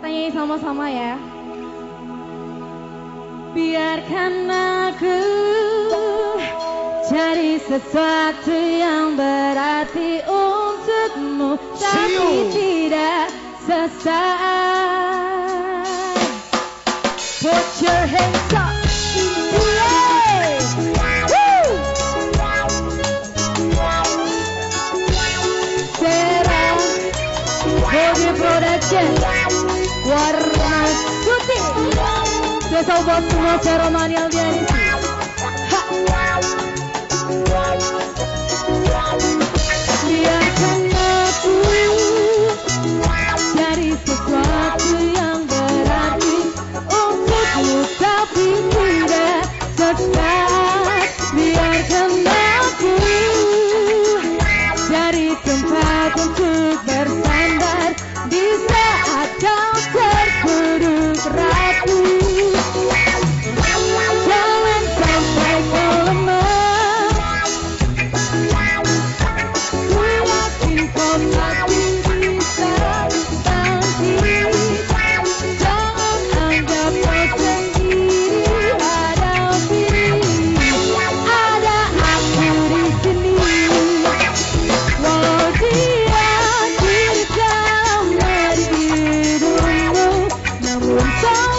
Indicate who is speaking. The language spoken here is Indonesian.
Speaker 1: Kita nyanyi sama-sama ya. Biarkan aku cari sesuatu yang berarti untukmu Tapi tidak sesaat. Put your hands up spesial buat semua di sini. Biarkan aku sesuatu yang berarti Untukmu tapi tidak sekat Biarkan time.